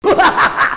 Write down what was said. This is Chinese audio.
哈哈哈